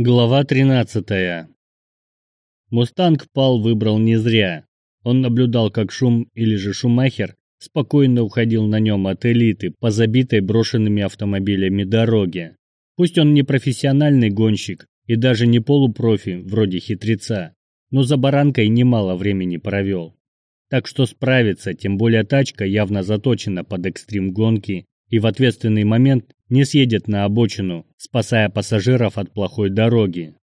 Глава 13. Мустанг Пал выбрал не зря. Он наблюдал, как Шум или же Шумахер спокойно уходил на нем от элиты по забитой брошенными автомобилями дороге. Пусть он не профессиональный гонщик и даже не полупрофи, вроде хитреца, но за баранкой немало времени провел. Так что справиться, тем более тачка явно заточена под экстрим гонки и в ответственный момент не съедет на обочину, спасая пассажиров от плохой дороги.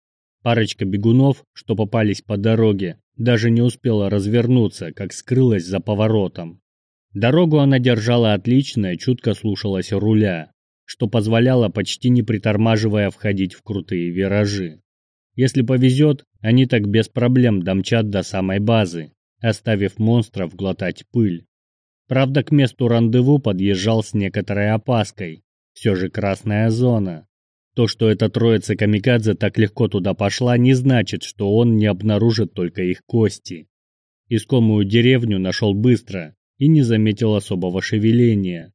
Парочка бегунов, что попались по дороге, даже не успела развернуться, как скрылась за поворотом. Дорогу она держала отлично и чутко слушалась руля, что позволяло почти не притормаживая входить в крутые виражи. Если повезет, они так без проблем домчат до самой базы, оставив монстров глотать пыль. Правда, к месту рандеву подъезжал с некоторой опаской. Все же красная зона. То, что эта троица камикадзе так легко туда пошла, не значит, что он не обнаружит только их кости. Искомую деревню нашел быстро и не заметил особого шевеления.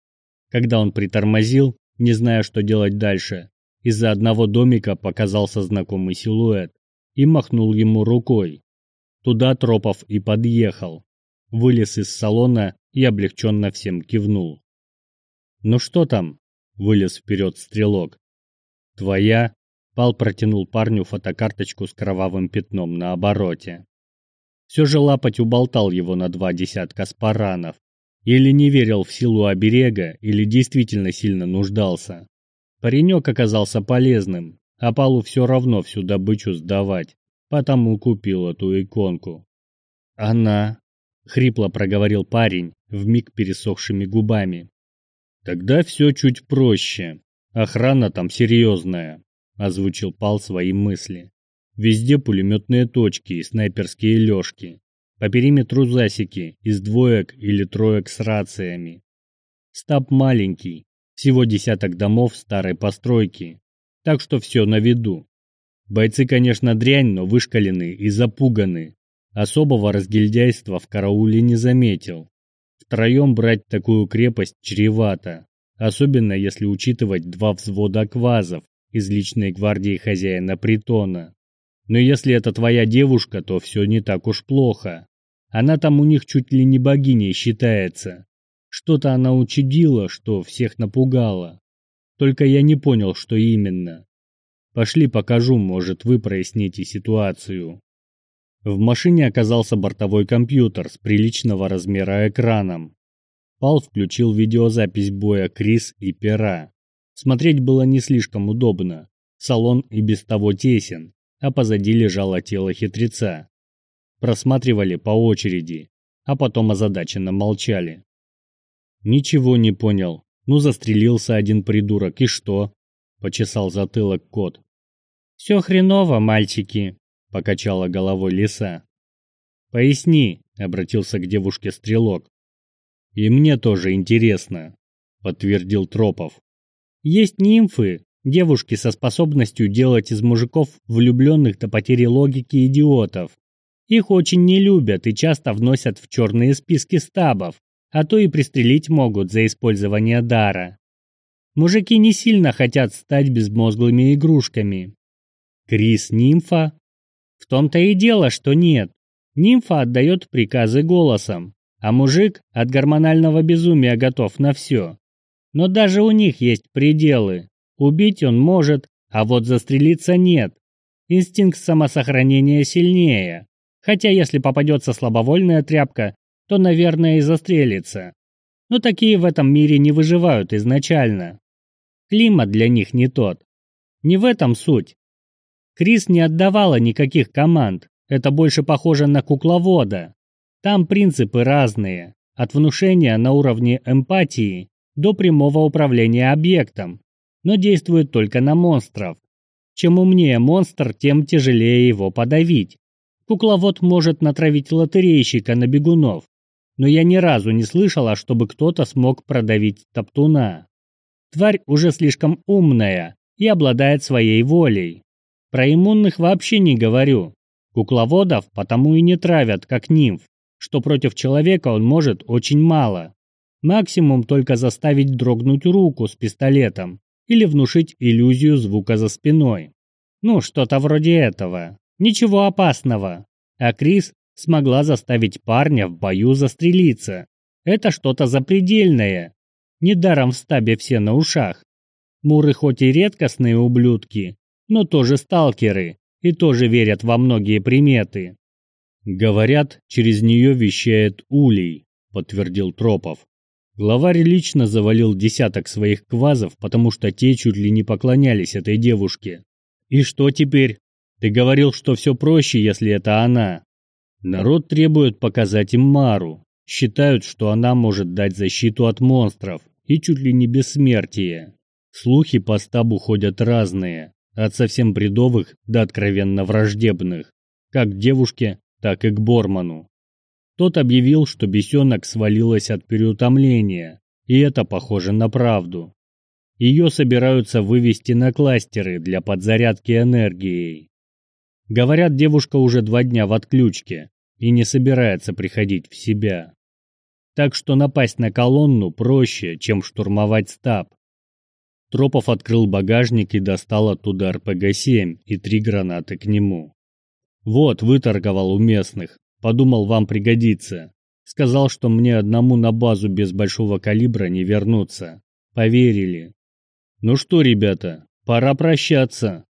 Когда он притормозил, не зная, что делать дальше, из-за одного домика показался знакомый силуэт и махнул ему рукой. Туда Тропов и подъехал. Вылез из салона и облегченно всем кивнул. «Ну что там?» – вылез вперед стрелок. «Твоя?» – Пал протянул парню фотокарточку с кровавым пятном на обороте. Все же лапать уболтал его на два десятка спаранов. Или не верил в силу оберега, или действительно сильно нуждался. Паренек оказался полезным, а Палу все равно всю добычу сдавать, потому купил эту иконку. Она хрипло проговорил парень, вмиг пересохшими губами. Тогда все чуть проще. Охрана там серьезная, озвучил Пал свои мысли. Везде пулеметные точки и снайперские лёжки. По периметру засеки из двоек или троек с рациями. Стаб маленький, всего десяток домов старой постройки, так что все на виду. Бойцы, конечно, дрянь, но вышкалены и запуганы, Особого разгильдяйства в карауле не заметил. Втроем брать такую крепость чревато, особенно если учитывать два взвода квазов из личной гвардии хозяина притона. Но если это твоя девушка, то все не так уж плохо. Она там у них чуть ли не богиней считается. Что-то она учудила, что всех напугала. Только я не понял, что именно. Пошли покажу, может, вы проясните ситуацию. В машине оказался бортовой компьютер с приличного размера экраном. Пал включил видеозапись боя Крис и Пера. Смотреть было не слишком удобно. Салон и без того тесен, а позади лежало тело хитреца. Просматривали по очереди, а потом озадаченно молчали. Ничего не понял. Ну застрелился один придурок, и что? Почесал затылок кот. Все хреново, мальчики, — покачала головой лиса. «Поясни», — обратился к девушке стрелок. «И мне тоже интересно», — подтвердил Тропов. «Есть нимфы, девушки со способностью делать из мужиков влюбленных до потери логики идиотов. Их очень не любят и часто вносят в черные списки стабов, а то и пристрелить могут за использование дара. Мужики не сильно хотят стать безмозглыми игрушками. Крис нимфа, в том-то и дело, что нет. Нимфа отдает приказы голосом, а мужик от гормонального безумия готов на все. Но даже у них есть пределы. Убить он может, а вот застрелиться нет. Инстинкт самосохранения сильнее. Хотя если попадется слабовольная тряпка, то, наверное, и застрелится. Но такие в этом мире не выживают изначально. Климат для них не тот. Не в этом суть. Крис не отдавала никаких команд, это больше похоже на кукловода. Там принципы разные, от внушения на уровне эмпатии до прямого управления объектом, но действует только на монстров. Чем умнее монстр, тем тяжелее его подавить. Кукловод может натравить лотерейщика на бегунов, но я ни разу не слышала, чтобы кто-то смог продавить топтуна. Тварь уже слишком умная и обладает своей волей. Про иммунных вообще не говорю. Кукловодов потому и не травят, как нимф, что против человека он может очень мало. Максимум только заставить дрогнуть руку с пистолетом или внушить иллюзию звука за спиной. Ну, что-то вроде этого. Ничего опасного. А Крис смогла заставить парня в бою застрелиться. Это что-то запредельное. Недаром в стабе все на ушах. Муры хоть и редкостные ублюдки, но тоже сталкеры и тоже верят во многие приметы. Говорят, через нее вещает Улей, подтвердил Тропов. Главарь лично завалил десяток своих квазов, потому что те чуть ли не поклонялись этой девушке. И что теперь? Ты говорил, что все проще, если это она. Народ требует показать им Мару. Считают, что она может дать защиту от монстров и чуть ли не бессмертие. Слухи по стабу ходят разные, от совсем бредовых до откровенно враждебных, как к девушке, так и к Борману. Тот объявил, что бесенок свалилась от переутомления, и это похоже на правду. Ее собираются вывести на кластеры для подзарядки энергией. Говорят, девушка уже два дня в отключке и не собирается приходить в себя. Так что напасть на колонну проще, чем штурмовать стаб. Тропов открыл багажник и достал оттуда РПГ-7 и три гранаты к нему. Вот, выторговал у местных. Подумал, вам пригодится. Сказал, что мне одному на базу без большого калибра не вернуться. Поверили. Ну что, ребята, пора прощаться,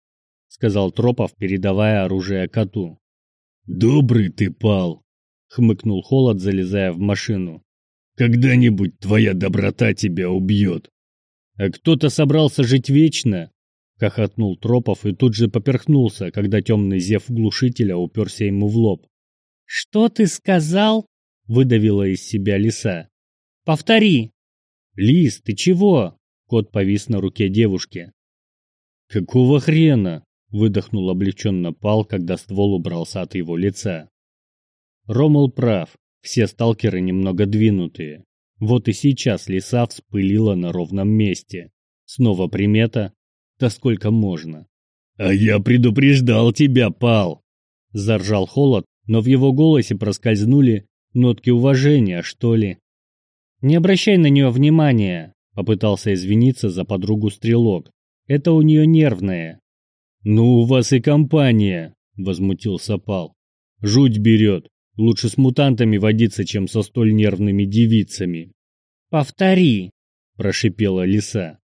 сказал Тропов, передавая оружие коту. Добрый ты, пал, хмыкнул Холод, залезая в машину. Когда-нибудь твоя доброта тебя убьет. А кто-то собрался жить вечно, хохотнул Тропов и тут же поперхнулся, когда темный зев глушителя уперся ему в лоб. «Что ты сказал?» — выдавила из себя лиса. «Повтори!» «Лис, ты чего?» — кот повис на руке девушки. «Какого хрена?» — выдохнул облегченно Пал, когда ствол убрался от его лица. Ромул прав, все сталкеры немного двинутые. Вот и сейчас лиса вспылила на ровном месте. Снова примета, да сколько можно. «А я предупреждал тебя, Пал!» Заржал холод, но в его голосе проскользнули нотки уважения, что ли. «Не обращай на нее внимания», — попытался извиниться за подругу Стрелок. «Это у нее нервное». «Ну, у вас и компания», — возмутился Пал. «Жуть берет. Лучше с мутантами водиться, чем со столь нервными девицами». «Повтори», — прошипела лиса.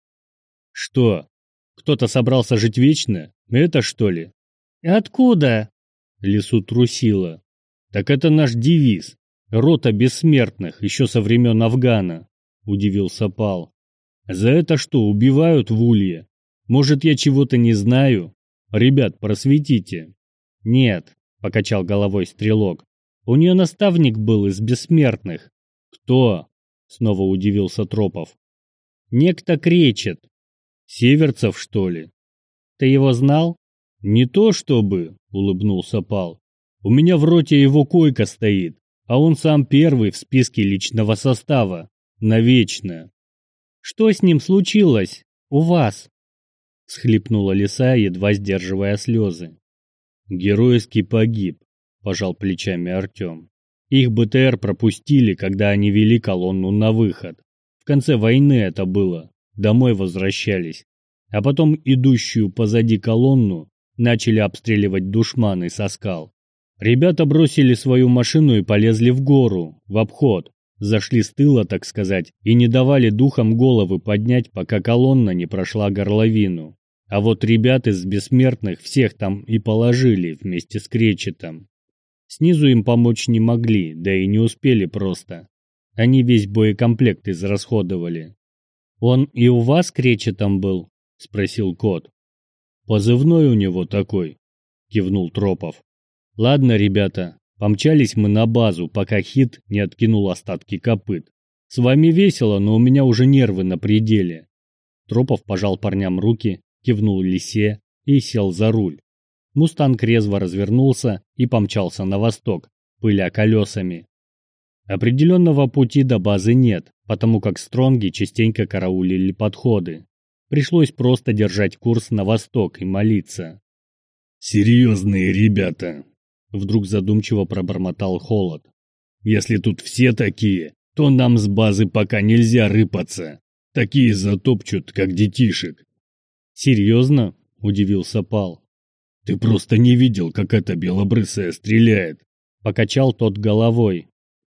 «Что? Кто-то собрался жить вечно? Это что ли?» «Откуда?» Лису трусила. Так это наш девиз. Рота бессмертных, еще со времен Афгана, удивился Пал. За это что, убивают в улье? Может, я чего-то не знаю? Ребят, просветите. Нет, покачал головой стрелок. У нее наставник был из бессмертных. Кто? Снова удивился Тропов. Некто кречет. Северцев, что ли? Ты его знал? Не то чтобы, улыбнулся Пал. У меня в роте его койка стоит, а он сам первый в списке личного состава. Навечно. Что с ним случилось? У вас? Схлипнула лиса, едва сдерживая слезы. Геройски погиб, пожал плечами Артем. Их БТР пропустили, когда они вели колонну на выход. В конце войны это было. Домой возвращались. А потом идущую позади колонну начали обстреливать душманы со скал. Ребята бросили свою машину и полезли в гору, в обход. Зашли с тыла, так сказать, и не давали духам головы поднять, пока колонна не прошла горловину. А вот ребят из бессмертных всех там и положили вместе с кречетом. Снизу им помочь не могли, да и не успели просто. Они весь боекомплект израсходовали. «Он и у вас кречетом был?» – спросил кот. Позывной у него такой, кивнул Тропов. Ладно, ребята, помчались мы на базу, пока Хит не откинул остатки копыт. С вами весело, но у меня уже нервы на пределе. Тропов пожал парням руки, кивнул лисе и сел за руль. Мустанг резво развернулся и помчался на восток, пыля колесами. Определенного пути до базы нет, потому как стронги частенько караулили подходы. Пришлось просто держать курс на восток и молиться. «Серьезные ребята!» Вдруг задумчиво пробормотал Холод. «Если тут все такие, то нам с базы пока нельзя рыпаться. Такие затопчут, как детишек». «Серьезно?» – удивился Пал. Ты просто не видел, как эта белобрысая стреляет. Покачал тот головой.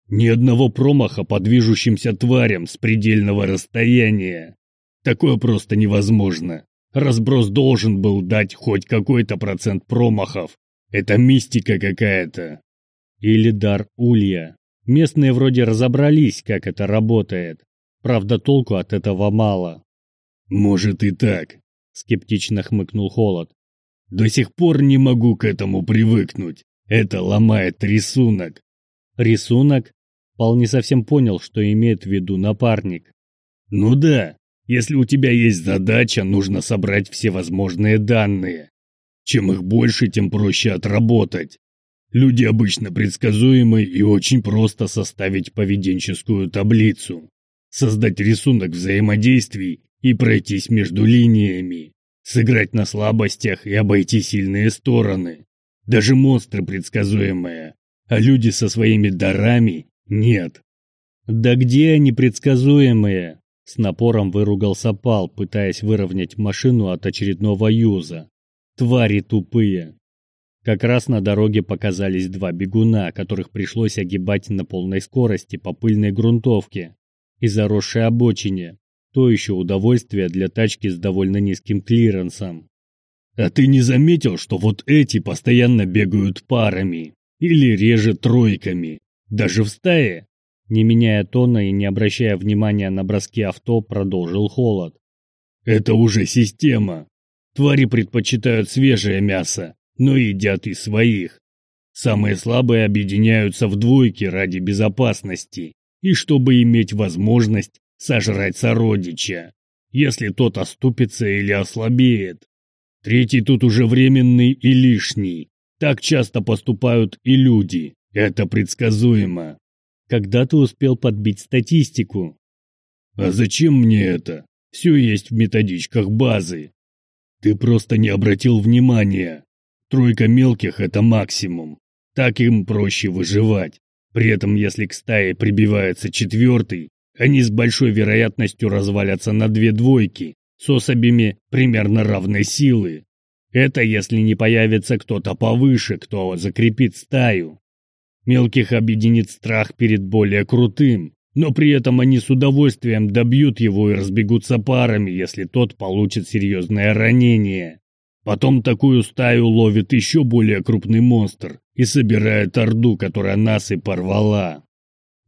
Ни одного промаха по движущимся тварям с предельного расстояния. Такое просто невозможно. Разброс должен был дать хоть какой-то процент промахов. Это мистика какая-то. Или дар улья. Местные вроде разобрались, как это работает. Правда, толку от этого мало. Может и так, скептично хмыкнул Холод. До сих пор не могу к этому привыкнуть. Это ломает рисунок. Рисунок? Пал не совсем понял, что имеет в виду напарник. Ну да, если у тебя есть задача, нужно собрать все возможные данные. Чем их больше, тем проще отработать. Люди обычно предсказуемы и очень просто составить поведенческую таблицу, создать рисунок взаимодействий и пройтись между линиями, сыграть на слабостях и обойти сильные стороны. Даже монстры предсказуемые, а люди со своими дарами нет. Да где они предсказуемые? С напором выругался Пал, пытаясь выровнять машину от очередного юза. Твари тупые. Как раз на дороге показались два бегуна, которых пришлось огибать на полной скорости по пыльной грунтовке и заросшей обочине. То еще удовольствие для тачки с довольно низким клиренсом. А ты не заметил, что вот эти постоянно бегают парами? Или реже тройками? Даже в стае? Не меняя тона и не обращая внимания на броски авто, продолжил Холод. Это уже система. Твари предпочитают свежее мясо, но едят и своих. Самые слабые объединяются в двойки ради безопасности и чтобы иметь возможность сожрать сородича, если тот оступится или ослабеет. Третий тут уже временный и лишний. Так часто поступают и люди. Это предсказуемо. Когда ты успел подбить статистику? А зачем мне это? Все есть в методичках базы. Ты просто не обратил внимания. Тройка мелких – это максимум. Так им проще выживать. При этом, если к стае прибивается четвертый, они с большой вероятностью развалятся на две двойки с особями примерно равной силы. Это если не появится кто-то повыше, кто закрепит стаю. Мелких объединит страх перед более крутым, но при этом они с удовольствием добьют его и разбегутся парами, если тот получит серьезное ранение. Потом такую стаю ловит еще более крупный монстр и собирает орду, которая нас и порвала.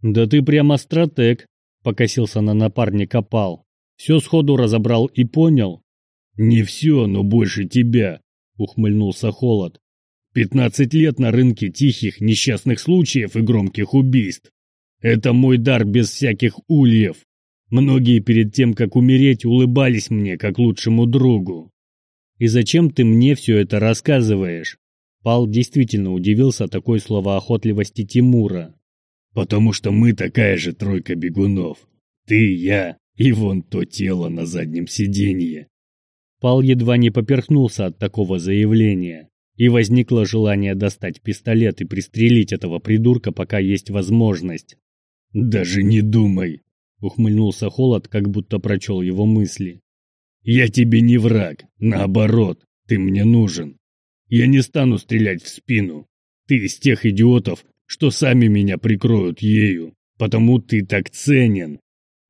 «Да ты прямо стратег», — покосился на напарника Пал. «Все сходу разобрал и понял». «Не все, но больше тебя», — ухмыльнулся Холод. Пятнадцать лет на рынке тихих, несчастных случаев и громких убийств. Это мой дар без всяких ульев. Многие перед тем, как умереть, улыбались мне, как лучшему другу. И зачем ты мне все это рассказываешь? Пал действительно удивился такой словоохотливости Тимура. Потому что мы такая же тройка бегунов. Ты, я и вон то тело на заднем сиденье. Пал едва не поперхнулся от такого заявления и возникло желание достать пистолет и пристрелить этого придурка, пока есть возможность. «Даже не думай!» — ухмыльнулся Холод, как будто прочел его мысли. «Я тебе не враг, наоборот, ты мне нужен. Я не стану стрелять в спину. Ты из тех идиотов, что сами меня прикроют ею, потому ты так ценен».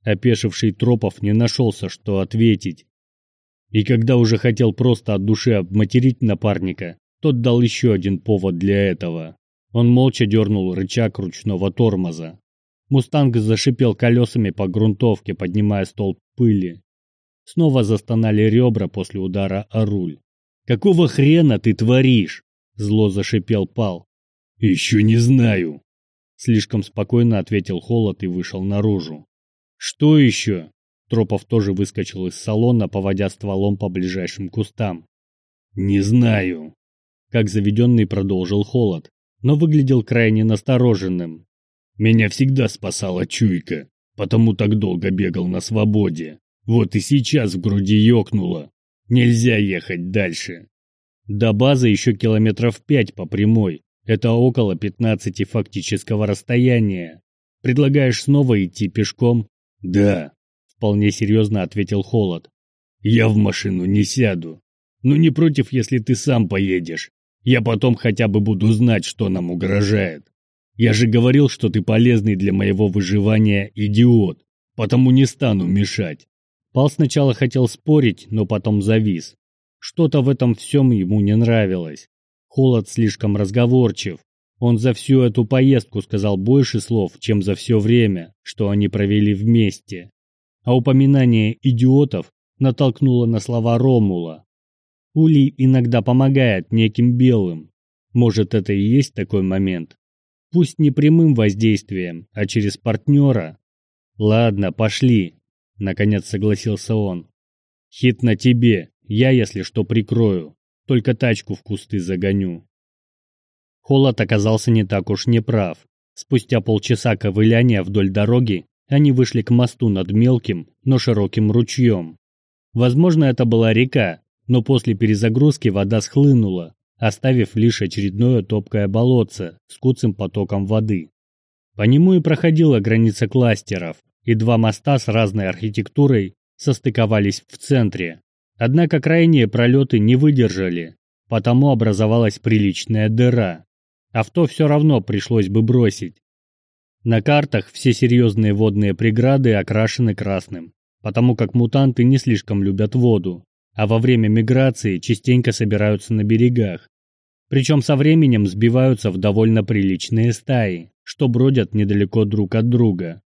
Опешивший Тропов не нашелся, что ответить. И когда уже хотел просто от души обматерить напарника, тот дал еще один повод для этого. Он молча дернул рычаг ручного тормоза. Мустанг зашипел колесами по грунтовке, поднимая столб пыли. Снова застонали ребра после удара о руль. «Какого хрена ты творишь?» – зло зашипел Пал. «Еще не знаю», – слишком спокойно ответил Холод и вышел наружу. «Что еще?» Тропов тоже выскочил из салона, поводя стволом по ближайшим кустам. «Не знаю», как заведенный продолжил холод, но выглядел крайне настороженным. Меня всегда спасала чуйка, потому так долго бегал на свободе. Вот и сейчас в груди ёкнуло. Нельзя ехать дальше. До базы еще километров пять по прямой. Это около 15 фактического расстояния. Предлагаешь снова идти пешком? Да, вполне серьезно ответил Холод. Я в машину не сяду. но не против, если ты сам поедешь. Я потом хотя бы буду знать, что нам угрожает. Я же говорил, что ты полезный для моего выживания идиот, потому не стану мешать. Пал сначала хотел спорить, но потом завис. Что-то в этом всем ему не нравилось. Холод слишком разговорчив. Он за всю эту поездку сказал больше слов, чем за все время, что они провели вместе. А упоминание идиотов натолкнуло на слова Ромула. Улей иногда помогает неким белым. Может, это и есть такой момент. Пусть не прямым воздействием, а через партнера. Ладно, пошли, наконец согласился он. Хит на тебе, я, если что, прикрою. Только тачку в кусты загоню. Холод оказался не так уж неправ. Спустя полчаса ковыляния вдоль дороги они вышли к мосту над мелким, но широким ручьем. Возможно, это была река, но после перезагрузки вода схлынула, оставив лишь очередное топкое болотце с куцым потоком воды. По нему и проходила граница кластеров, и два моста с разной архитектурой состыковались в центре. Однако крайние пролеты не выдержали, потому образовалась приличная дыра. Авто все равно пришлось бы бросить. На картах все серьезные водные преграды окрашены красным, потому как мутанты не слишком любят воду, а во время миграции частенько собираются на берегах. Причем со временем сбиваются в довольно приличные стаи, что бродят недалеко друг от друга.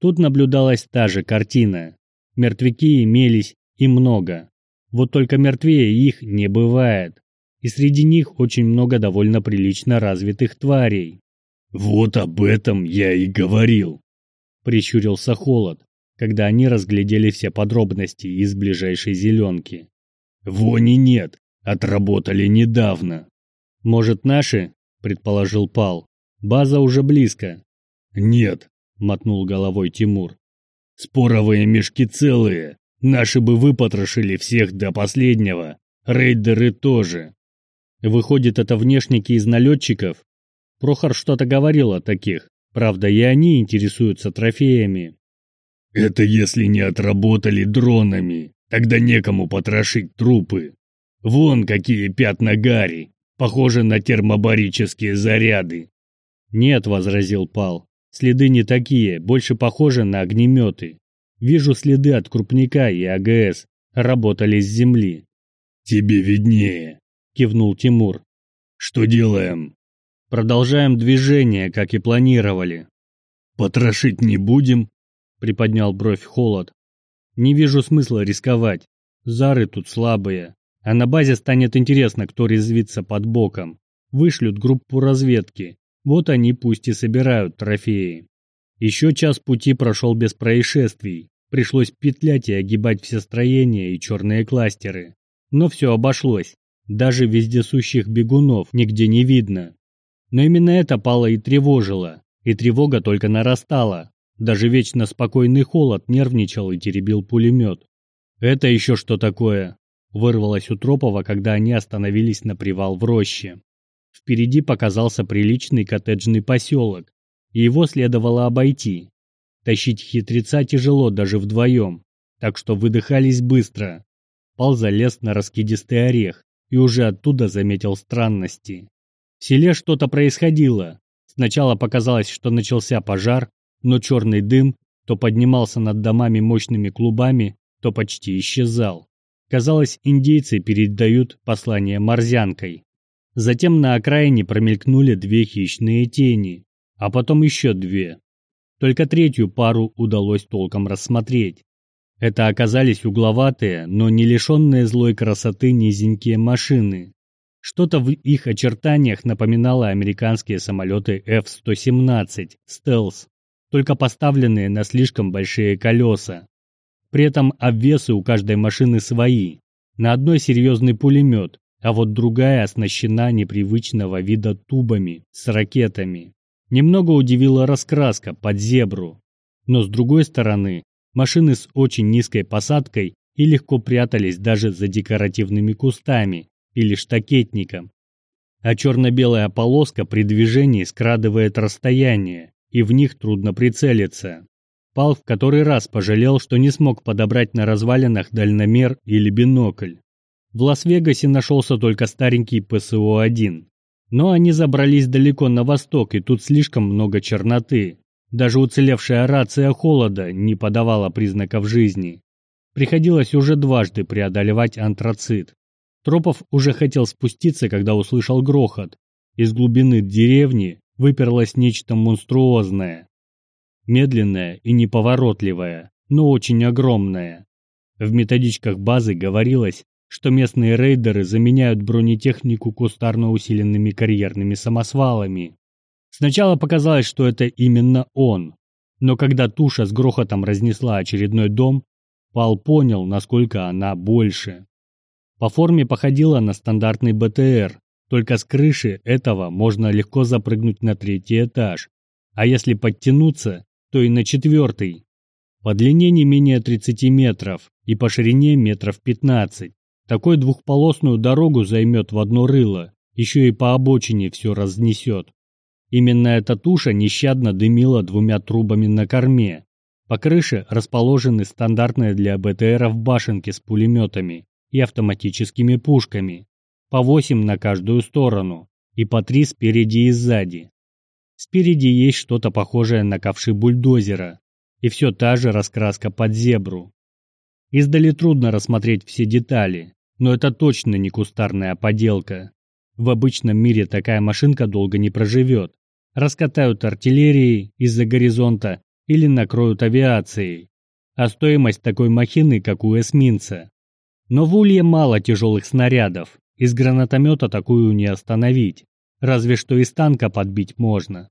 Тут наблюдалась та же картина. Мертвяки имелись и много. Вот только мертвее их не бывает. И среди них очень много довольно прилично развитых тварей. «Вот об этом я и говорил», — прищурился Холод, когда они разглядели все подробности из ближайшей зеленки. «Вони нет, отработали недавно». «Может, наши?» – предположил Пал. «База уже близко». «Нет», – мотнул головой Тимур. «Споровые мешки целые. Наши бы выпотрошили всех до последнего. Рейдеры тоже». «Выходит, это внешники из налетчиков?» Прохор что-то говорил о таких. Правда, и они интересуются трофеями. Это если не отработали дронами, тогда некому потрошить трупы. Вон какие пятна гари, похожи на термобарические заряды. Нет, возразил Пал, следы не такие, больше похожи на огнеметы. Вижу следы от крупника и АГС, работали с земли. Тебе виднее, кивнул Тимур. Что делаем? Продолжаем движение, как и планировали. Потрошить не будем, приподнял бровь Холод. Не вижу смысла рисковать. Зары тут слабые. А на базе станет интересно, кто резвится под боком. Вышлют группу разведки. Вот они пусть и собирают трофеи. Еще час пути прошел без происшествий. Пришлось петлять и огибать все строения и черные кластеры. Но все обошлось. Даже вездесущих бегунов нигде не видно. Но именно это Пало и тревожило. И тревога только нарастала. Даже вечно спокойный холод нервничал и теребил пулемет. «Это еще что такое?» Вырвалось у Тропова, когда они остановились на привал в роще. Впереди показался приличный коттеджный поселок, и его следовало обойти. Тащить хитреца тяжело даже вдвоем, так что выдыхались быстро. Пал залез на раскидистый орех и уже оттуда заметил странности. В селе что-то происходило. Сначала показалось, что начался пожар, но черный дым то поднимался над домами мощными клубами, то почти исчезал. Казалось, индейцы передают послание морзянкой. Затем на окраине промелькнули две хищные тени, а потом еще две. Только третью пару удалось толком рассмотреть. Это оказались угловатые, но не лишенные злой красоты низенькие машины. Что-то в их очертаниях напоминало американские самолеты F-117 «Стелс», только поставленные на слишком большие колеса. При этом обвесы у каждой машины свои. На одной серьезный пулемет, а вот другая оснащена непривычного вида тубами с ракетами. Немного удивила раскраска под зебру. Но с другой стороны, машины с очень низкой посадкой и легко прятались даже за декоративными кустами или штакетником. А черно-белая полоска при движении скрадывает расстояние, и в них трудно прицелиться. Пал в который раз пожалел, что не смог подобрать на развалинах дальномер или бинокль. В Лас-Вегасе нашелся только старенький ПСО-1. Но они забрались далеко на восток, и тут слишком много черноты. Даже уцелевшая рация холода не подавала признаков жизни. Приходилось уже дважды преодолевать антрацит. Тропов уже хотел спуститься, когда услышал грохот. Из глубины деревни выперлось нечто монструозное. Медленное и неповоротливое, но очень огромное. В методичках базы говорилось, что местные рейдеры заменяют бронетехнику кустарно усиленными карьерными самосвалами. Сначала показалось, что это именно он, но когда туша с грохотом разнесла очередной дом, Пал понял, насколько она больше. По форме походила на стандартный БТР, только с крыши этого можно легко запрыгнуть на третий этаж, а если подтянуться, то и на четвертый. По длине не менее 30 метров и по ширине метров 15. Такой двухполосную дорогу займет в одно рыло, еще и по обочине все разнесет. Именно эта туша нещадно дымила двумя трубами на корме. По крыше расположены стандартные для БТРов башенки с пулеметами и автоматическими пушками, по 8 на каждую сторону и по 3 спереди и сзади. Спереди есть что-то похожее на ковши бульдозера, и все та же раскраска под зебру. Издали трудно рассмотреть все детали, но это точно не кустарная поделка. В обычном мире такая машинка долго не проживет. Раскатают артиллерией из-за горизонта или накроют авиацией. А стоимость такой махины, как у эсминца. Но в Улье мало тяжелых снарядов, из гранатомета такую не остановить, разве что из танка подбить можно.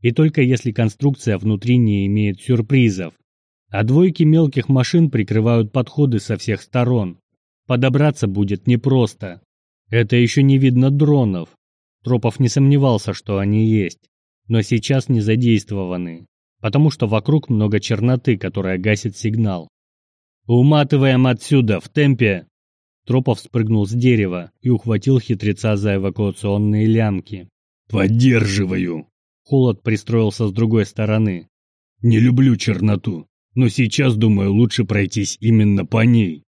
И только если конструкция внутри не имеет сюрпризов, а двойки мелких машин прикрывают подходы со всех сторон. Подобраться будет непросто. Это еще не видно дронов. Тропов не сомневался, что они есть, но сейчас не задействованы, потому что вокруг много черноты, которая гасит сигнал. «Уматываем отсюда, в темпе!» Тропов спрыгнул с дерева и ухватил хитреца за эвакуационные лямки. «Поддерживаю!» Холод пристроился с другой стороны. «Не люблю черноту но сейчас, думаю, лучше пройтись именно по ней.